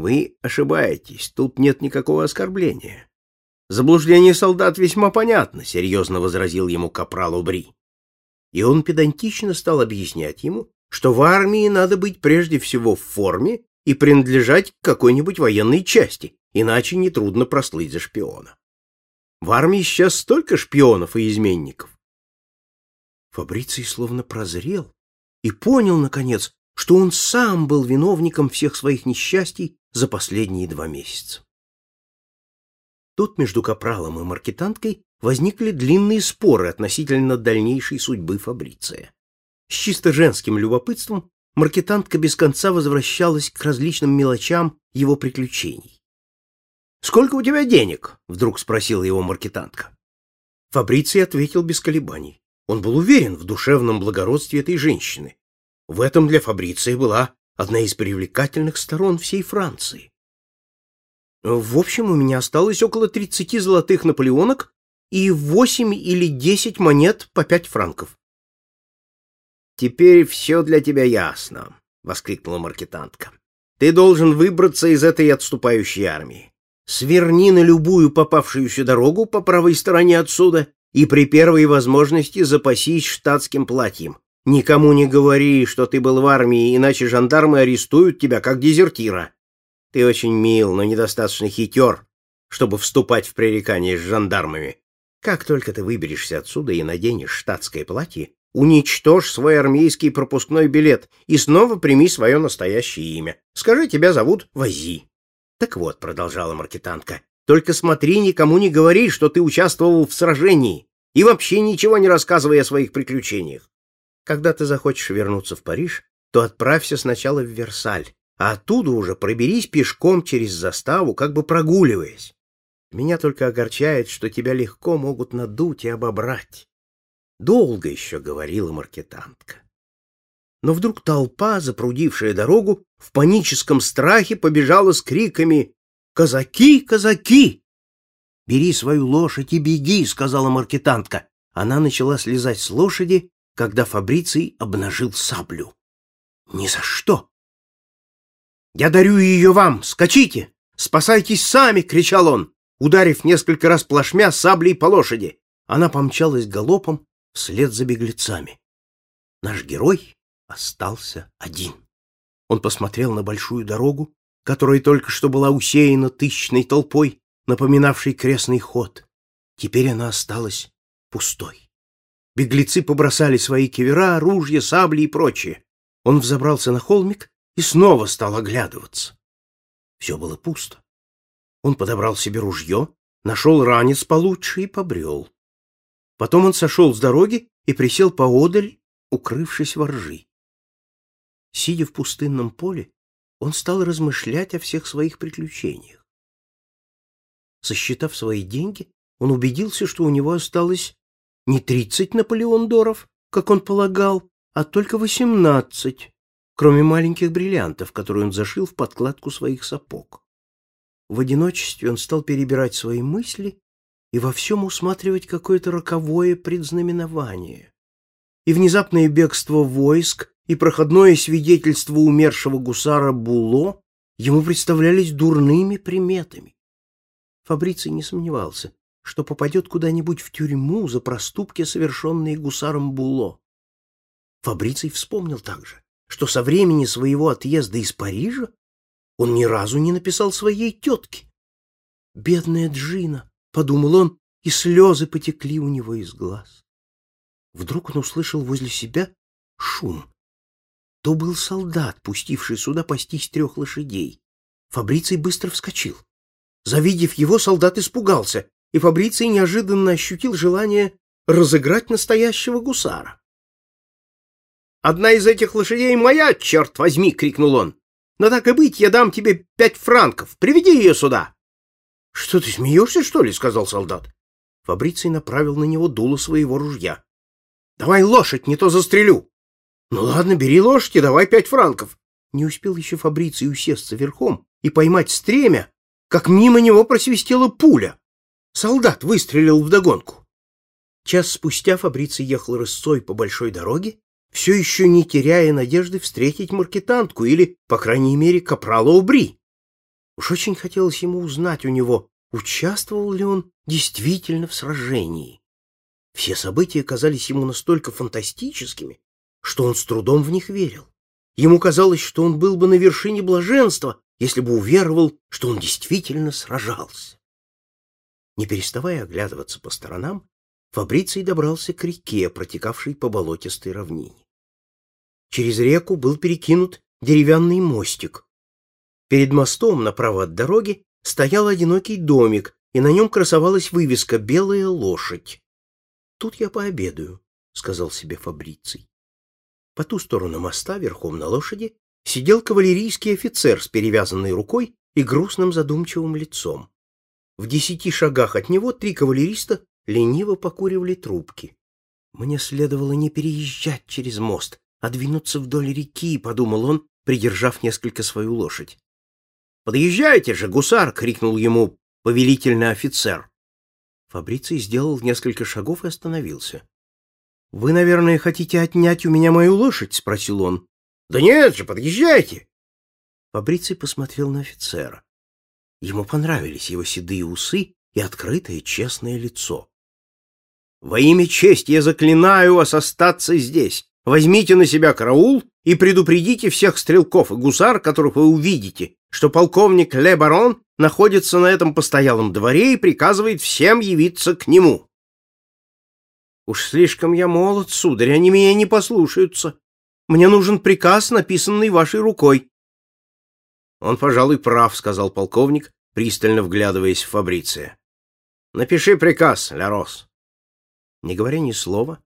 Вы ошибаетесь, тут нет никакого оскорбления. Заблуждение солдат весьма понятно, серьезно возразил ему капрал Убри. И он педантично стал объяснять ему, что в армии надо быть прежде всего в форме и принадлежать к какой-нибудь военной части, иначе нетрудно прослыть за шпиона. В армии сейчас столько шпионов и изменников. Фабриций словно прозрел и понял, наконец, что он сам был виновником всех своих несчастий за последние два месяца. Тут между капралом и маркетанткой возникли длинные споры относительно дальнейшей судьбы Фабриция. С чисто женским любопытством маркетантка без конца возвращалась к различным мелочам его приключений. «Сколько у тебя денег?» — вдруг спросила его маркетантка. Фабриций ответил без колебаний. Он был уверен в душевном благородстве этой женщины. В этом для Фабриция была одна из привлекательных сторон всей Франции. В общем, у меня осталось около 30 золотых наполеонок и 8 или 10 монет по 5 франков. «Теперь все для тебя ясно», — воскликнула маркетантка. «Ты должен выбраться из этой отступающей армии. Сверни на любую попавшуюся дорогу по правой стороне отсюда и при первой возможности запасись штатским платьем. Никому не говори, что ты был в армии, иначе жандармы арестуют тебя как дезертира. Ты очень мил, но недостаточно хитер, чтобы вступать в пререкание с жандармами. Как только ты выберешься отсюда и наденешь штатское платье, уничтожь свой армейский пропускной билет и снова прими свое настоящее имя. Скажи, тебя зовут Вази. Так вот, продолжала маркетантка, только смотри, никому не говори, что ты участвовал в сражении, и вообще ничего не рассказывай о своих приключениях. Когда ты захочешь вернуться в Париж, то отправься сначала в Версаль, а оттуда уже проберись пешком через заставу, как бы прогуливаясь. Меня только огорчает, что тебя легко могут надуть и обобрать. Долго еще говорила маркетантка. Но вдруг толпа, запрудившая дорогу, в паническом страхе побежала с криками «Казаки! Казаки!» «Бери свою лошадь и беги!» — сказала маркетантка. Она начала слезать с лошади, когда Фабриций обнажил саблю. «Ни за что!» «Я дарю ее вам! Скачите! Спасайтесь сами!» — кричал он, ударив несколько раз плашмя саблей по лошади. Она помчалась галопом вслед за беглецами. Наш герой остался один. Он посмотрел на большую дорогу, которая только что была усеяна тысячной толпой, напоминавшей крестный ход. Теперь она осталась пустой. Беглецы побросали свои кивера, ружья, сабли и прочее. Он взобрался на холмик и снова стал оглядываться. Все было пусто. Он подобрал себе ружье, нашел ранец получше и побрел. Потом он сошел с дороги и присел поодаль, укрывшись во ржи. Сидя в пустынном поле, он стал размышлять о всех своих приключениях. Сосчитав свои деньги, он убедился, что у него осталось не тридцать наполеондоров, как он полагал, а только восемнадцать, кроме маленьких бриллиантов, которые он зашил в подкладку своих сапог. В одиночестве он стал перебирать свои мысли и во всем усматривать какое-то роковое предзнаменование. И внезапное бегство войск, и проходное свидетельство умершего гусара Було ему представлялись дурными приметами. Фабриций не сомневался, что попадет куда-нибудь в тюрьму за проступки, совершенные гусаром Було. Фабриций вспомнил также, что со времени своего отъезда из Парижа он ни разу не написал своей тетке. «Бедная Джина», — подумал он, и слезы потекли у него из глаз. Вдруг он услышал возле себя шум. То был солдат, пустивший сюда пастись трех лошадей. Фабриций быстро вскочил. Завидев его, солдат испугался, и Фабриций неожиданно ощутил желание разыграть настоящего гусара. «Одна из этих лошадей моя, черт возьми!» — крикнул он. «Но так и быть, я дам тебе пять франков. Приведи ее сюда!» «Что ты смеешься, что ли?» — сказал солдат. Фабриций направил на него дуло своего ружья. «Давай лошадь, не то застрелю!» «Ну ладно, бери лошадь и давай пять франков!» Не успел еще Фабриций усесться верхом и поймать стремя, как мимо него просвистела пуля. Солдат выстрелил вдогонку. Час спустя Фабриций ехал рысцой по большой дороге, все еще не теряя надежды встретить маркетантку или, по крайней мере, капрала Убри. Уж очень хотелось ему узнать у него, участвовал ли он действительно в сражении. Все события казались ему настолько фантастическими, что он с трудом в них верил. Ему казалось, что он был бы на вершине блаженства, если бы уверовал, что он действительно сражался. Не переставая оглядываться по сторонам, Фабриций добрался к реке, протекавшей по болотистой равнине. Через реку был перекинут деревянный мостик. Перед мостом, направо от дороги, стоял одинокий домик, и на нем красовалась вывеска «Белая лошадь». «Тут я пообедаю», — сказал себе Фабриций. По ту сторону моста, верхом на лошади, сидел кавалерийский офицер с перевязанной рукой и грустным задумчивым лицом. В десяти шагах от него три кавалериста лениво покуривали трубки. «Мне следовало не переезжать через мост, а двинуться вдоль реки», — подумал он, придержав несколько свою лошадь. «Подъезжайте же, гусар!» — крикнул ему повелительный офицер. Фабриций сделал несколько шагов и остановился. «Вы, наверное, хотите отнять у меня мою лошадь?» — спросил он. «Да нет же, подъезжайте!» Фабриций посмотрел на офицера. Ему понравились его седые усы и открытое честное лицо. «Во имя чести я заклинаю вас остаться здесь. Возьмите на себя караул и предупредите всех стрелков и гусар, которых вы увидите, что полковник Ле Барон находится на этом постоялом дворе и приказывает всем явиться к нему». «Уж слишком я молод, сударь, они меня не послушаются. Мне нужен приказ, написанный вашей рукой. Он, пожалуй, прав, сказал полковник, пристально вглядываясь в Фабриция. Напиши приказ, Лярос. Не говоря ни слова,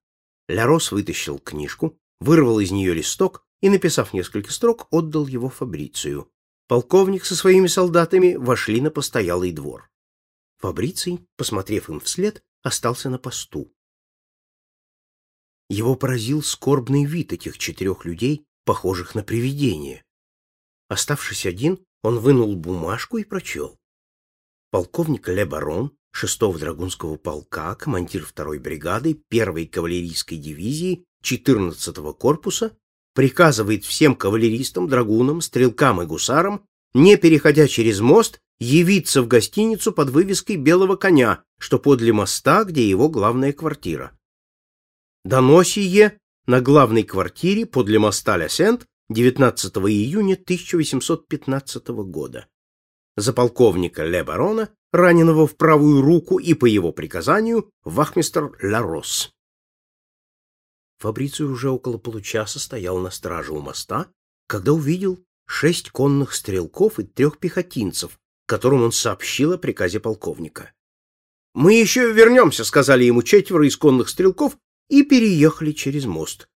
Лярос вытащил книжку, вырвал из нее листок и, написав несколько строк, отдал его Фабрицию. Полковник со своими солдатами вошли на постоялый двор. Фабриций, посмотрев им вслед, остался на посту. Его поразил скорбный вид этих четырех людей, похожих на привидения. Оставшись один, он вынул бумажку и прочел. Полковник Ле Барон, 6-го Драгунского полка, командир 2-й бригады 1-й кавалерийской дивизии 14-го корпуса, приказывает всем кавалеристам, драгунам, стрелкам и гусарам, не переходя через мост, явиться в гостиницу под вывеской «Белого коня», что подле моста, где его главная квартира. Доносие на главной квартире подле моста Ля-Сент 19 июня 1815 года. За полковника Ле Барона, раненого в правую руку и по его приказанию, вахмистр Ларос. Фабриций уже около получаса стоял на страже у моста, когда увидел шесть конных стрелков и трех пехотинцев, которым он сообщил о приказе полковника. «Мы еще вернемся», — сказали ему четверо из конных стрелков и переехали через мост.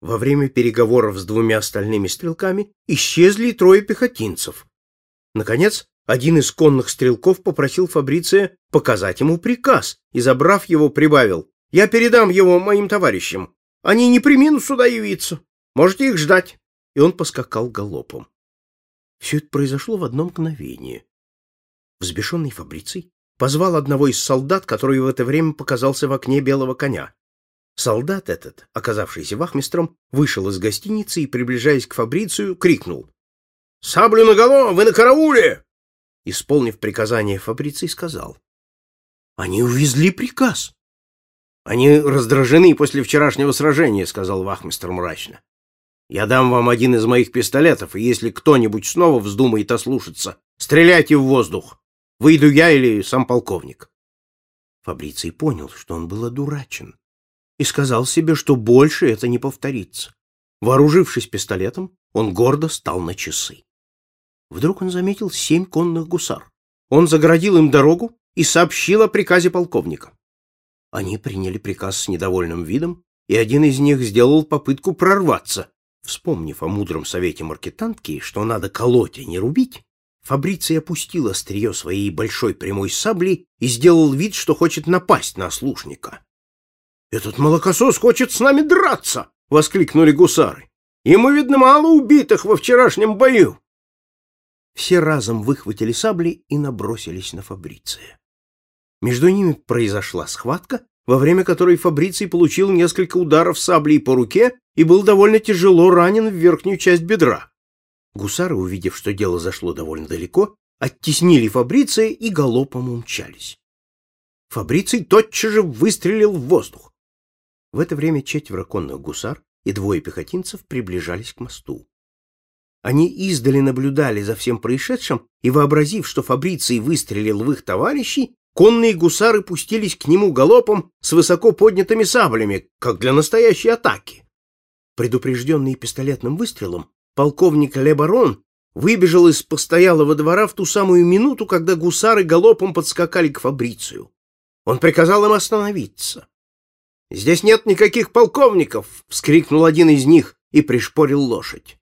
Во время переговоров с двумя остальными стрелками исчезли трое пехотинцев. Наконец, один из конных стрелков попросил Фабриция показать ему приказ и, забрав его, прибавил «Я передам его моим товарищам. Они не приминут сюда явиться. Можете их ждать». И он поскакал галопом. Все это произошло в одно мгновение. Взбешенный Фабриций позвал одного из солдат, который в это время показался в окне белого коня. Солдат этот, оказавшийся вахмистром, вышел из гостиницы и, приближаясь к Фабрицию, крикнул. «Саблю наголо! Вы на карауле!» Исполнив приказание, Фабриций сказал. «Они увезли приказ!» «Они раздражены после вчерашнего сражения», — сказал вахмистр мрачно. «Я дам вам один из моих пистолетов, и если кто-нибудь снова вздумает ослушаться, стреляйте в воздух. Выйду я или сам полковник». Фабриций понял, что он был одурачен и сказал себе, что больше это не повторится. Вооружившись пистолетом, он гордо стал на часы. Вдруг он заметил семь конных гусар. Он загородил им дорогу и сообщил о приказе полковника. Они приняли приказ с недовольным видом, и один из них сделал попытку прорваться. Вспомнив о мудром совете маркетантки, что надо колоть, а не рубить, Фабриций опустил острие своей большой прямой сабли и сделал вид, что хочет напасть на слушника. «Этот молокосос хочет с нами драться!» — воскликнули гусары. «Ему, видно, мало убитых во вчерашнем бою!» Все разом выхватили сабли и набросились на Фабриция. Между ними произошла схватка, во время которой Фабриций получил несколько ударов саблей по руке и был довольно тяжело ранен в верхнюю часть бедра. Гусары, увидев, что дело зашло довольно далеко, оттеснили Фабриция и галопом умчались. Фабриций тотчас же выстрелил в воздух. В это время четверо конных гусар и двое пехотинцев приближались к мосту. Они издали наблюдали за всем происшедшим, и, вообразив, что Фабриций выстрелил в их товарищей, конные гусары пустились к нему галопом с высоко поднятыми саблями, как для настоящей атаки. Предупрежденный пистолетным выстрелом, полковник Лебарон выбежал из постоялого двора в ту самую минуту, когда гусары галопом подскакали к Фабрицию. Он приказал им остановиться. «Здесь нет никаких полковников!» — вскрикнул один из них и пришпорил лошадь.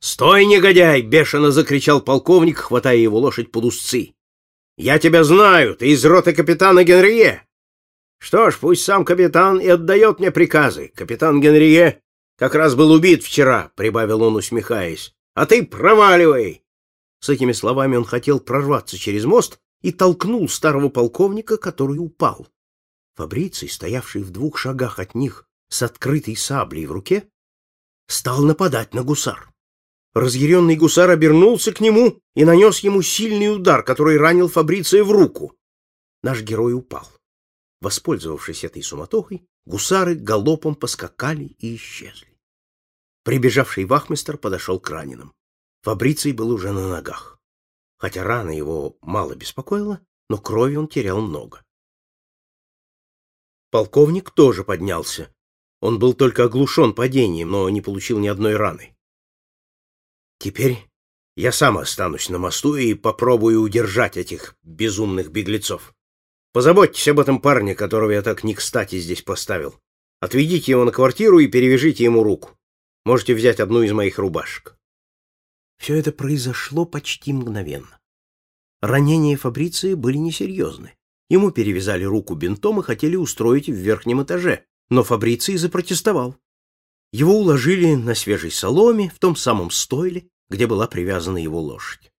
«Стой, негодяй!» — бешено закричал полковник, хватая его лошадь под узцы. «Я тебя знаю, ты из роты капитана Генрие!» «Что ж, пусть сам капитан и отдает мне приказы. Капитан Генрие как раз был убит вчера», — прибавил он, усмехаясь. «А ты проваливай!» С этими словами он хотел прорваться через мост и толкнул старого полковника, который упал. Фабриций, стоявший в двух шагах от них с открытой саблей в руке, стал нападать на гусар. Разъяренный гусар обернулся к нему и нанес ему сильный удар, который ранил Фабриция в руку. Наш герой упал. Воспользовавшись этой суматохой, гусары галопом поскакали и исчезли. Прибежавший вахмистр подошел к раненым. Фабриций был уже на ногах. Хотя рана его мало беспокоила, но крови он терял много. Полковник тоже поднялся. Он был только оглушен падением, но не получил ни одной раны. Теперь я сам останусь на мосту и попробую удержать этих безумных беглецов. Позаботьтесь об этом парне, которого я так не кстати здесь поставил. Отведите его на квартиру и перевяжите ему руку. Можете взять одну из моих рубашек. Все это произошло почти мгновенно. Ранения Фабриции были несерьезны. Ему перевязали руку бинтом и хотели устроить в верхнем этаже, но Фабриций запротестовал. Его уложили на свежей соломе в том самом стойле, где была привязана его лошадь.